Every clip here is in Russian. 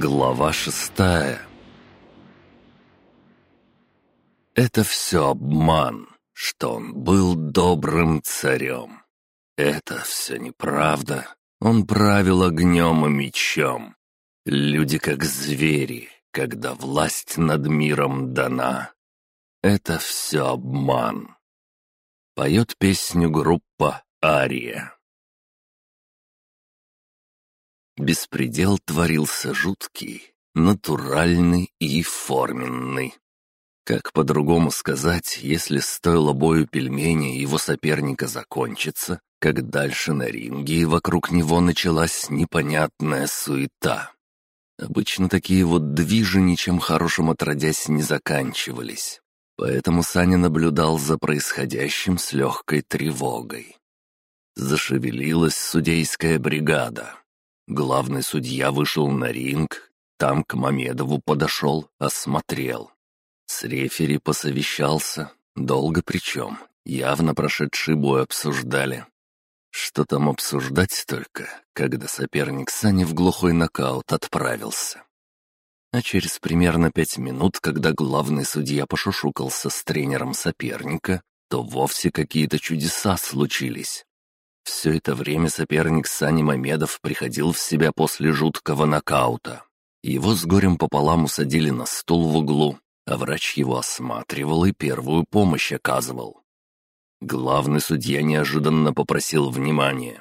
Глава шестая Это все обман, что он был добрым царем. Это все неправда. Он правил огнем и мечом. Люди как звери, когда власть над миром дана. Это все обман. Поет песню группа «Ария». Беспредел творился жуткий, натуральный и форменный. Как по-другому сказать, если стоило бою пельмени его соперника закончиться, как дальше на ринге и вокруг него началась непонятная суета. Обычно такие вот движи ничем хорошим отродясь не заканчивались. Поэтому Саня наблюдал за происходящим с легкой тревогой. Зашевелилась судейская бригада. Главный судья вышел на ринг, там к Мамедову подошел, осмотрел. С рефери посовещался, долго причем, явно прошедший бой обсуждали. Что там обсуждать только, когда соперник Сани в глухой нокаут отправился. А через примерно пять минут, когда главный судья пошушукался с тренером соперника, то вовсе какие-то чудеса случились. Все это время соперник Сани Мамедов приходил в себя после жуткого нокаута. Его с горем пополам усадили на стул в углу, а врач его осматривал и первую помощь оказывал. Главный судья неожиданно попросил внимания.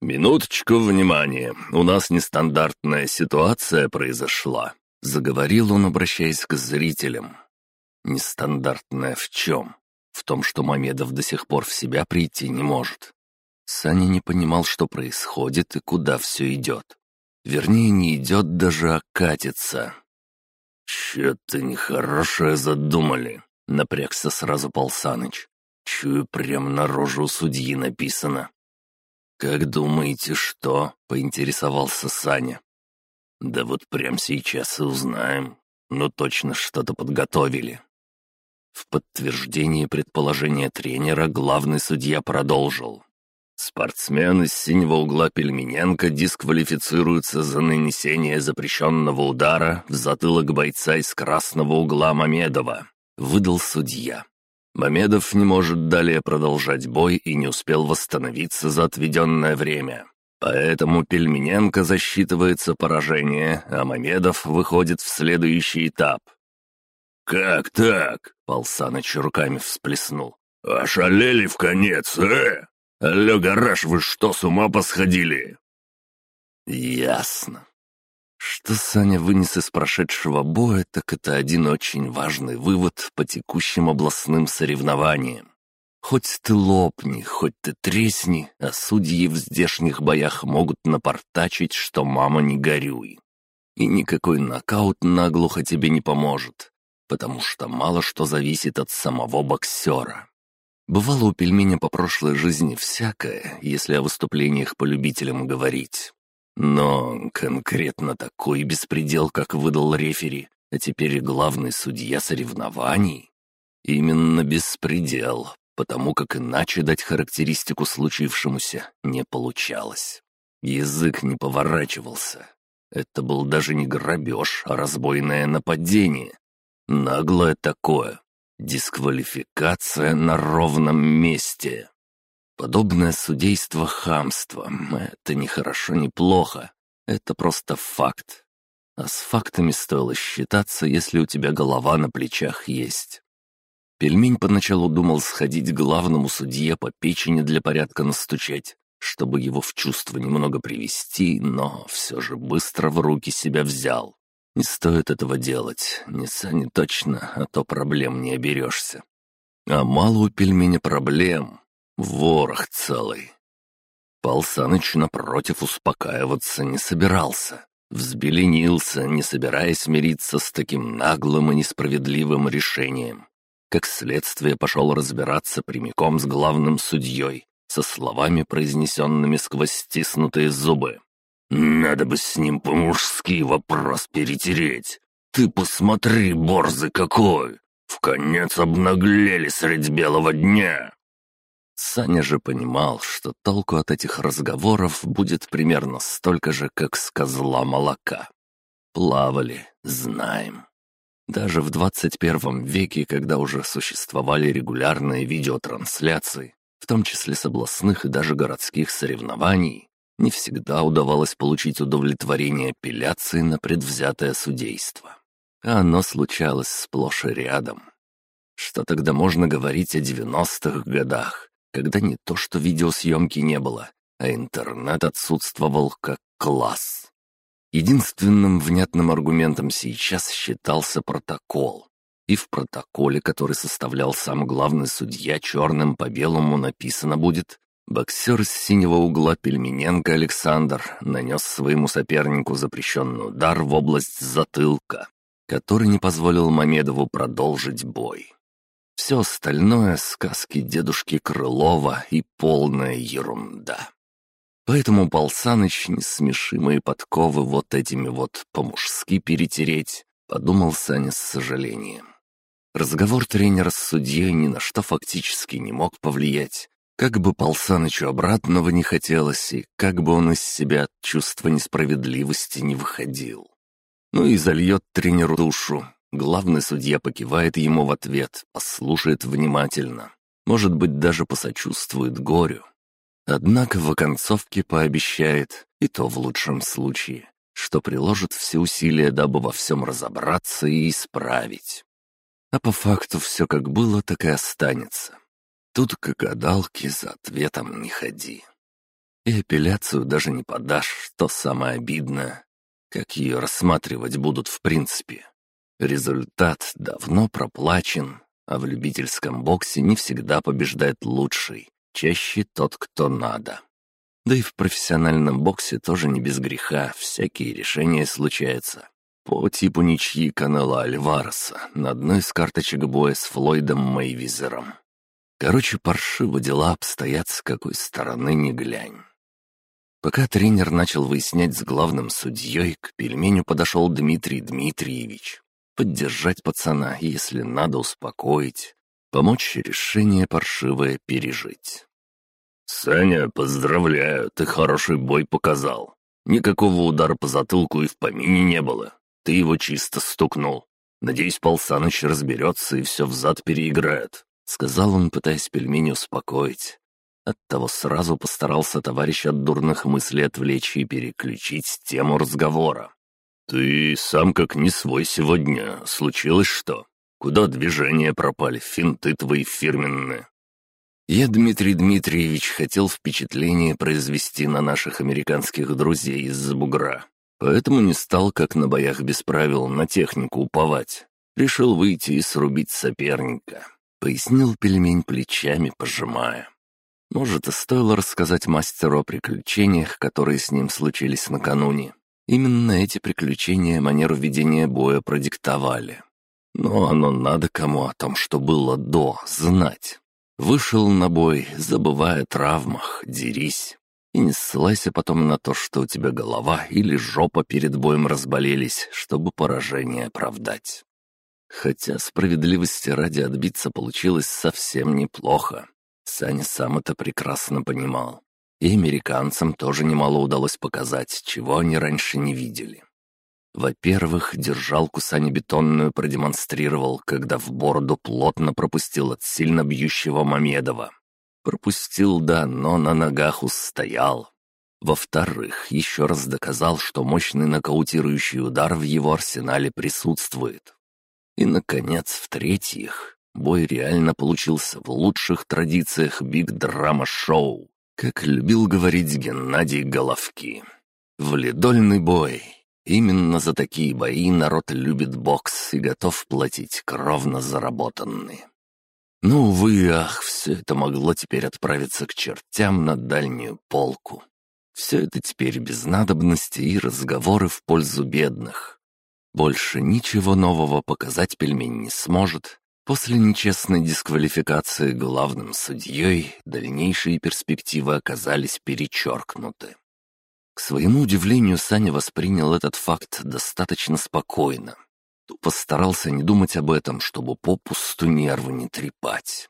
«Минуточку внимания, у нас нестандартная ситуация произошла», — заговорил он, обращаясь к зрителям. «Нестандартная в чем? В том, что Мамедов до сих пор в себя прийти не может. Саня не понимал, что происходит и куда все идет. Вернее, не идет даже, а катится. «Че-то нехорошее задумали», — напрягся сразу Пал Саныч. «Чую, прям на рожу судьи написано». «Как думаете, что?» — поинтересовался Саня. «Да вот прям сейчас и узнаем. Но точно что-то подготовили». В подтверждение предположения тренера главный судья продолжил. Спортсмен из синего угла Пельмененко дисквалифицируется за нанесение запрещенного удара в затылок бойца из красного угла Мамедова. Выдал судья. Мамедов не может далее продолжать бой и не успел восстановиться за отведенное время. Поэтому Пельмененко засчитывается поражение, а Мамедов выходит в следующий этап. «Как так?» — Полсаныч руками всплеснул. «Ошалели в конец, э?» «Алло, гараж, вы что, с ума посходили?» «Ясно». Что Саня вынес из прошедшего боя, так это один очень важный вывод по текущим областным соревнованиям. Хоть ты лопни, хоть ты тресни, а судьи в здешних боях могут напортачить, что мама не горюй. И никакой нокаут наглухо тебе не поможет, потому что мало что зависит от самого боксера. Бывало у пельменя по прошлой жизни всякое, если о выступлениях по любителям говорить. Но конкретно такой беспредел, как выдал рефери, а теперь и главный судья соревнований. Именно беспредел, потому как иначе дать характеристику случившемуся не получалось. Язык не поворачивался. Это был даже не грабеж, а разбойное нападение. Наглое такое, Дисквалификация на ровном месте. Подобное судейство хамство. Это не хорошо, не плохо. Это просто факт. А с фактами стоило считаться, если у тебя голова на плечах есть. Пельмень поначалу думал сходить к главному судье по печени для порядка настучать, чтобы его в чувство немного привести, но все же быстро в руки себя взял. Не стоит этого делать, не Сани точно, а то проблем не оберешься. А мало у пельменя проблем, ворох целый. Пал Саныч, напротив, успокаиваться не собирался. Взбеленился, не собираясь мириться с таким наглым и несправедливым решением. Как следствие пошел разбираться прямиком с главным судьей, со словами, произнесенными сквозь стиснутые зубы. Надо бы с ним по-мужски вопрос перетереть. Ты посмотри, борзый какой! В конец обнаглели средь белого дня!» Саня же понимал, что толку от этих разговоров будет примерно столько же, как с козла молока. Плавали, знаем. Даже в 21 веке, когда уже существовали регулярные видеотрансляции, в том числе с областных и даже городских соревнований, не всегда удавалось получить удовлетворение апелляции на предвзятое судейство. А оно случалось сплошь и рядом. Что тогда можно говорить о 90-х годах, когда не то что видеосъемки не было, а интернет отсутствовал как класс? Единственным внятным аргументом сейчас считался протокол. И в протоколе, который составлял сам главный судья, черным по белому написано будет Боксер с синего угла Пельмененко Александр нанес своему сопернику запрещенный удар в область затылка, который не позволил Мамедову продолжить бой. Все остальное — сказки дедушки Крылова и полная ерунда. Поэтому Пал Саныч, не смеши мои подковы вот этими вот по-мужски перетереть, подумал Саня с сожалением. Разговор тренера с судьей ни на что фактически не мог повлиять. Как бы Пал Санычу обратного не хотелось, и как бы он из себя от чувства несправедливости не выходил. Ну и зальет тренеру душу, Главный судья покивает ему в ответ, послушает внимательно. Может быть, даже посочувствует горю. Однако в оконцовке пообещает, и то в лучшем случае, что приложит все усилия, дабы во всем разобраться и исправить. А по факту все как было, так и останется. Тут к гадалке за ответом не ходи. И апелляцию даже не подашь, что самое обидное. Как ее рассматривать будут в принципе? Результат давно проплачен, а в любительском боксе не всегда побеждает лучший, чаще тот, кто надо. Да и в профессиональном боксе тоже не без греха, всякие решения случаются. По типу ничьи Канела Альвареса на одной из карточек боя с Флойдом Мейвизером. Короче, паршиво дела обстоят с какой стороны не глянь. Пока тренер начал выяснять с главным судьей, к пельменю подошел Дмитрий Дмитриевич поддержать пацана, если надо успокоить, помочь решение паршивое пережить. «Саня, поздравляю, ты хороший бой показал. Никакого удара по затылку и в помине не было. Ты его чисто стукнул. Надеюсь, Пал Саныч разберется и все взад переиграет», — сказал он, пытаясь пельмени успокоить. Оттого сразу постарался товарищ от дурных мыслей отвлечь и переключить тему разговора. «Ты сам как не свой сегодня. Случилось что? Куда движения пропали, финты твои фирменные?» Я, Дмитрий Дмитриевич, хотел впечатление произвести на наших американских друзей из-за бугра. Поэтому не стал, как на боях без правил, на технику уповать. Решил выйти и срубить соперника. Пояснил пельмень плечами, пожимая. Может, и стоило рассказать мастеру о приключениях, которые с ним случились накануне. Именно эти приключения манеру ведения боя продиктовали. Но оно надо кому о том, что было до, знать. Вышел на бой, забывая о травмах, дерись. И не ссылайся потом на то, что у тебя голова или жопа перед боем разболелись, чтобы поражение оправдать. Хотя справедливости ради отбиться получилось совсем неплохо. Саня сам это прекрасно понимал. И американцам тоже немало удалось показать, чего они раньше не видели. Во-первых, держалку Саня бетонную продемонстрировал, когда в бороду плотно пропустил от сильно бьющего Мамедова. Пропустил, да, но на ногах устоял. Во-вторых, еще раз доказал, что мощный нокаутирующий удар в его арсенале присутствует. И, наконец, в-третьих, бой реально получился в лучших традициях биг-драма-шоу. Как любил говорить Геннадий Головки. Валидольный бой. Именно за такие бои народ любит бокс и готов платить кровно заработанные. Ну, увы, ах, все это могло теперь отправиться к чертям на дальнюю полку. Все это теперь без надобности и разговоры в пользу бедных. Больше ничего нового показать пельмень не сможет, После нечестной дисквалификации главным судьей дальнейшие перспективы оказались перечеркнуты. К своему удивлению, Саня воспринял этот факт достаточно спокойно. Тупо старался не думать об этом, чтобы попусту нервы не трепать.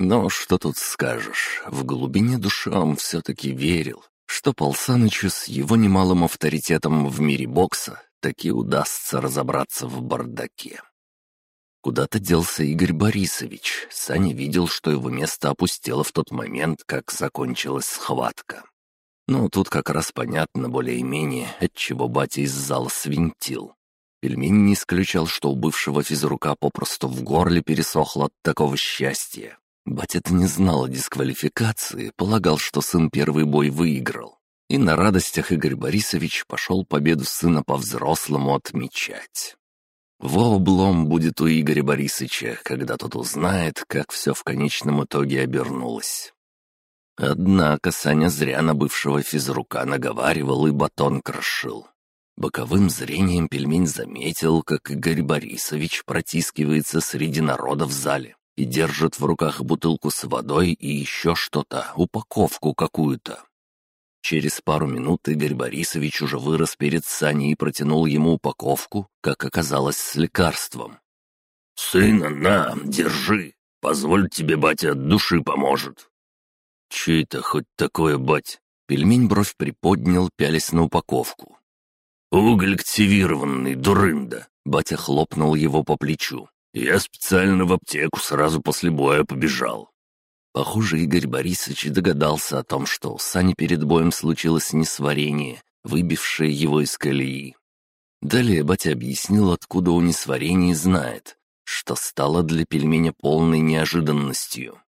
Но что тут скажешь, в глубине души он все-таки верил, что Пал Санычу с его немалым авторитетом в мире бокса таки удастся разобраться в бардаке. Куда-то делся Игорь Борисович. Саня видел, что его место опустело в тот момент, как закончилась схватка. Ну, тут как раз понятно более-менее, отчего батя из зала свинтил. Пельмень не исключал, что у бывшего физрука попросту в горле пересохло от такого счастья. Батя-то не знал о дисквалификации, полагал, что сын первый бой выиграл. И на радостях Игорь Борисович пошел победу сына по-взрослому отмечать. Во облом будет у Игоря Борисовича, когда тот узнает, как все в конечном итоге обернулось. Однако Саня зря на бывшего физрука наговаривал и батон крошил. Боковым зрением пельмень заметил, как Игорь Борисович протискивается среди народа в зале и держит в руках бутылку с водой и еще что-то, упаковку какую-то. Через пару минут Игорь Борисович уже вырос перед Саней и протянул ему упаковку, как оказалось, с лекарством. «Сына, на, держи. Позволь тебе, батя, от души поможет». «Че это хоть такое, бать?» Пельмень бровь приподнял, пялись на упаковку. «Уголь активированный, дурында!» Батя хлопнул его по плечу. «Я специально в аптеку сразу после боя побежал. Похоже, Игорь Борисович догадался о том, что у Сани перед боем случилось несварение, выбившее его из колеи. Далее батя объяснил, откуда он несварение знает, что стало для пельменя полной неожиданностью.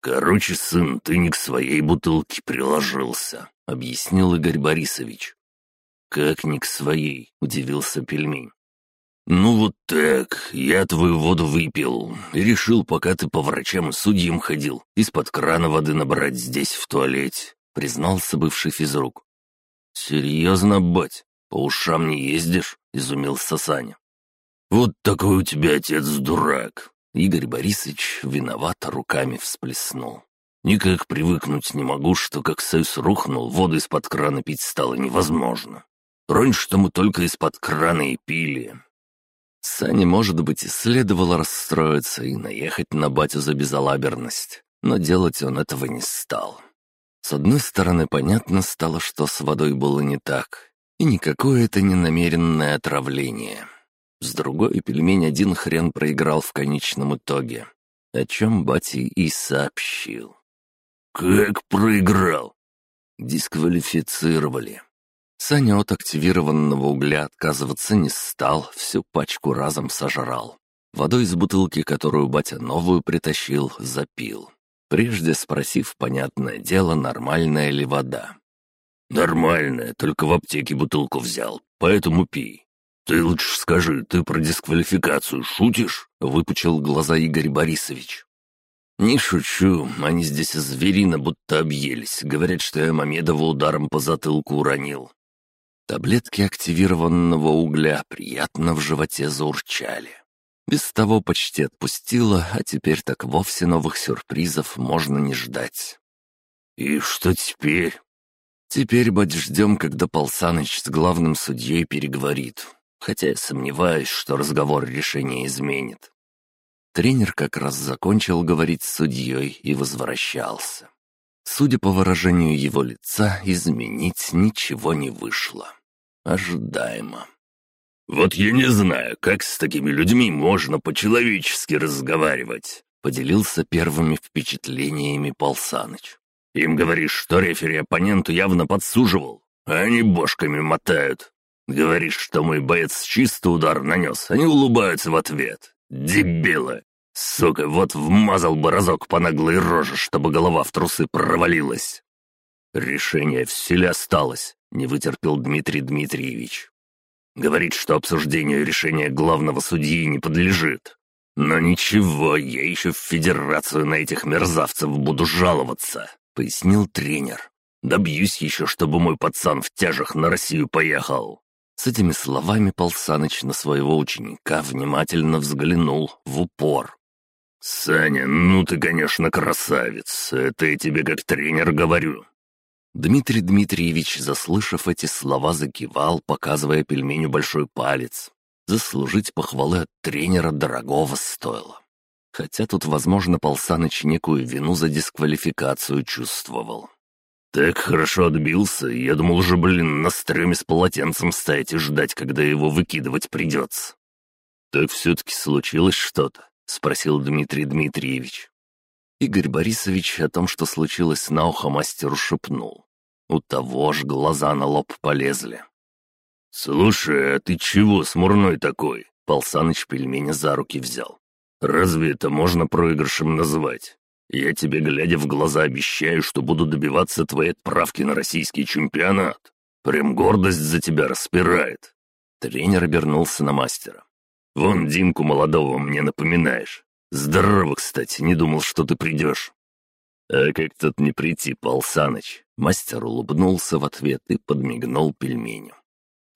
«Короче, сын, ты не к своей бутылке приложился», — объяснил Игорь Борисович. «Как не к своей?» — удивился пельмень. «Ну вот так, я твою воду выпил решил, пока ты по врачам и судьям ходил, из-под крана воды набрать здесь, в туалете», — признался бывший физрук. «Серьезно, бать, по ушам не ездишь?» — изумился Саня. «Вот такой у тебя отец дурак!» Игорь Борисович виновато руками всплеснул. «Никак привыкнуть не могу, что как союз рухнул, воду из-под крана пить стало невозможно. Раньше-то мы только из-под крана и пили, Сане, может быть, и следовало расстроиться и наехать на батю за безалаберность, но делать он этого не стал. С одной стороны, понятно стало, что с водой было не так, и никакое это не намеренное отравление. С другой, пельмень один хрен проиграл в конечном итоге, о чем батя и сообщил. «Как проиграл?» «Дисквалифицировали. Саня от активированного угля отказываться не стал, всю пачку разом сожрал. Водой из бутылки, которую батя новую притащил, запил. Прежде спросив, понятное дело, нормальная ли вода. «Нормальная, только в аптеке бутылку взял, поэтому пей. Ты лучше скажи, ты про дисквалификацию шутишь?» — выпучил глаза Игорь Борисович. «Не шучу, они здесь зверина будто объелись. Говорят, что я Мамедова ударом по затылку уронил. Таблетки активированного угля приятно в животе заурчали. Без того почти отпустила, а теперь так вовсе новых сюрпризов можно не ждать. «И что теперь?» «Теперь, бать, ждем, когда Пал Саныч с главным судьей переговорит, хотя я сомневаюсь, что разговор решение изменит». Тренер как раз закончил говорить с судьей и возвращался. Судя по выражению его лица, изменить ничего не вышло. Ожидаемо. «Вот я не знаю, как с такими людьми можно по-человечески разговаривать», поделился первыми впечатлениями Пал Саныч. «Им говоришь, что рефери оппоненту явно подсуживал, а они бошками мотают. Говоришь, что мой боец чисто удар нанес, они улыбаются в ответ. Дебилы! Сука, вот вмазал бы разок по наглой роже, чтобы голова в трусы провалилась. Решение в силе осталось, не вытерпел Дмитрий Дмитриевич. Говорит, что обсуждению решения главного судьи не подлежит. Но ничего, я еще в федерацию на этих мерзавцев буду жаловаться, пояснил тренер. Добьюсь еще, чтобы мой пацан в тяжах на Россию поехал. С этими словами Пал Саныч на своего ученика внимательно взглянул в упор. «Саня, ну ты, конечно, красавец, это я тебе как тренер говорю». Дмитрий Дмитриевич, заслышав эти слова, закивал, показывая пельменю большой палец. Заслужить похвалы от тренера дорогого стоило. Хотя тут, возможно, Пал Саныч некую вину за дисквалификацию чувствовал. «Так хорошо отбился, я думал уже, блин, на стреме с полотенцем стоять и ждать, когда его выкидывать придется». «Так все-таки случилось что-то?» — спросил Дмитрий Дмитриевич. Игорь Борисович о том, что случилось на ухо мастеру, шепнул. У того ж глаза на лоб полезли. «Слушай, а ты чего смурной такой?» Пал Саныч пельмени за руки взял. «Разве это можно проигрышем называть? Я тебе, глядя в глаза, обещаю, что буду добиваться твоей отправки на российский чемпионат. Прям гордость за тебя распирает». Тренер обернулся на мастера. «Вон Димку молодого мне напоминаешь. Здорово, кстати, не думал, что ты придешь». «А как тут не прийти, Пал Саныч?» Мастер улыбнулся в ответ и подмигнул пельменю.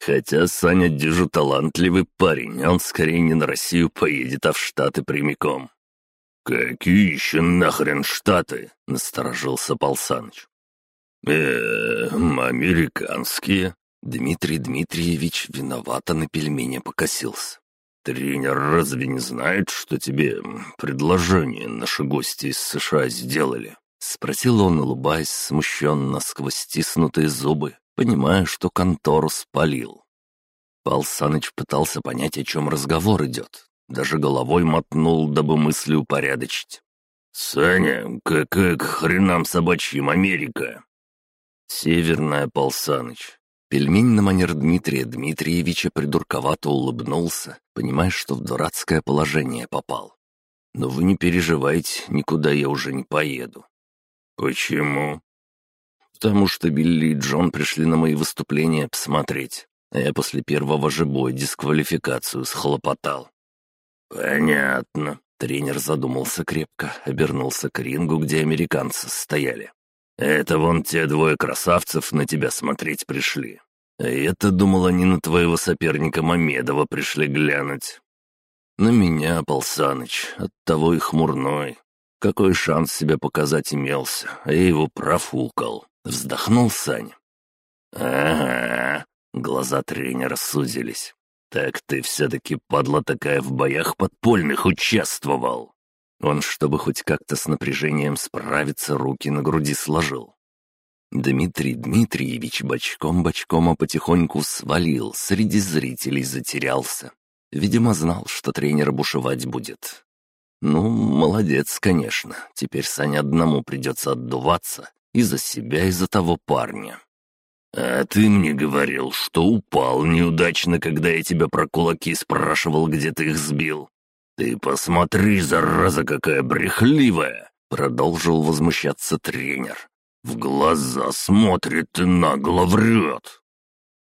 Хотя Саня дюжу талантливый парень, он скорее не на Россию поедет, а в Штаты прямиком. «Какие еще нахрен Штаты?» — насторожился Пал Саныч. э американские». Дмитрий Дмитриевич виновато на пельмени покосился. «Тренер разве не знает, что тебе предложение наши гости из США сделали?» — спросил он, улыбаясь смущенно сквозь стиснутые зубы понимая, что контору спалил. Пал Саныч пытался понять, о чем разговор идет. Даже головой мотнул, дабы мысли упорядочить. «Саня, какая к хренам собачьим Америка?» «Северная, Пал Саныч». Пельмень на манер Дмитрия Дмитриевича придурковато улыбнулся, понимая, что в дурацкое положение попал. «Но вы не переживайте, никуда я уже не поеду». «Почему?» потому что Билли и Джон пришли на мои выступления посмотреть, а я после первого же боя дисквалификацию схлопотал». «Понятно». Тренер задумался крепко, обернулся к рингу, где американцы стояли. «Это вон те двое красавцев на тебя смотреть пришли. А я-то думал, они на твоего соперника Мамедова пришли глянуть». «На меня, Полсаныч, оттого и хмурной. Какой шанс себя показать имелся, а я его профукал. Вздохнул Саня. «Ага», — глаза тренера сузились. «Так ты все-таки, падла такая, в боях подпольных участвовал!» Он, чтобы хоть как-то с напряжением справиться, руки на груди сложил. Дмитрий Дмитриевич бочком-бочком, а потихоньку свалил, среди зрителей затерялся. Видимо, знал, что тренер бушевать будет. Ну, молодец, конечно. Теперь Сане одному придется отдуваться и за себя, и за того парня. «А ты мне говорил, что упал неудачно, когда я тебя про кулаки спрашивал, где ты их сбил. Ты посмотри, зараза какая брехливая!» Продолжил возмущаться тренер. «В глаза смотрит и нагло врет!»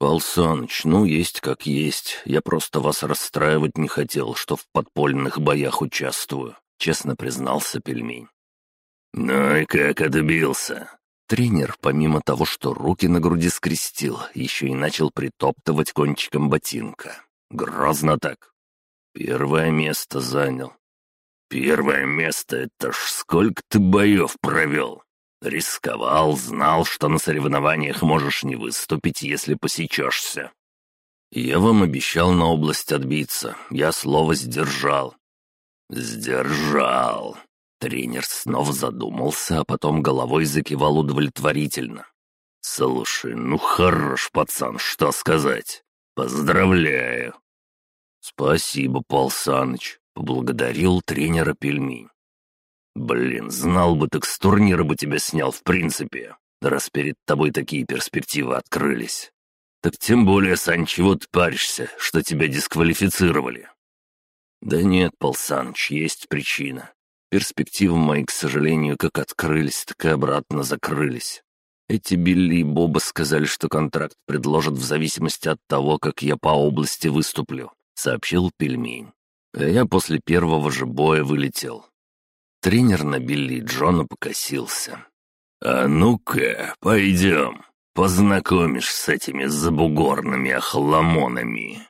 «Пал Саныч, ну есть как есть. Я просто вас расстраивать не хотел, что в подпольных боях участвую», — честно признался пельмень. «Ну и как отбился?» Тренер, помимо того, что руки на груди скрестил, еще и начал притоптывать кончиком ботинка. Грозно так. Первое место занял. Первое место — это ж сколько ты боев провел? Рисковал, знал, что на соревнованиях можешь не выступить, если посечешься. Я вам обещал на область отбиться. Я слово сдержал. Сдержал. Тренер снова задумался, а потом головой закивал удовлетворительно. «Слушай, ну хорош, пацан, что сказать? Поздравляю!» «Спасибо, Пал Саныч», — поблагодарил тренера пельмень. «Блин, знал бы, так с турнира бы тебя снял в принципе, раз перед тобой такие перспективы открылись. Так тем более, Сань, чего ты паришься, что тебя дисквалифицировали?» «Да нет, Пал Саныч, есть причина. Перспективы мои, к сожалению, как открылись, так и обратно закрылись. Эти Билли и Боба сказали, что контракт предложат в зависимости от того, как я по области выступлю», — сообщил пельмень. А я после первого же боя вылетел. Тренер на Билли Джона покосился. «А ну-ка, пойдем, познакомишь с этими забугорными охламонами».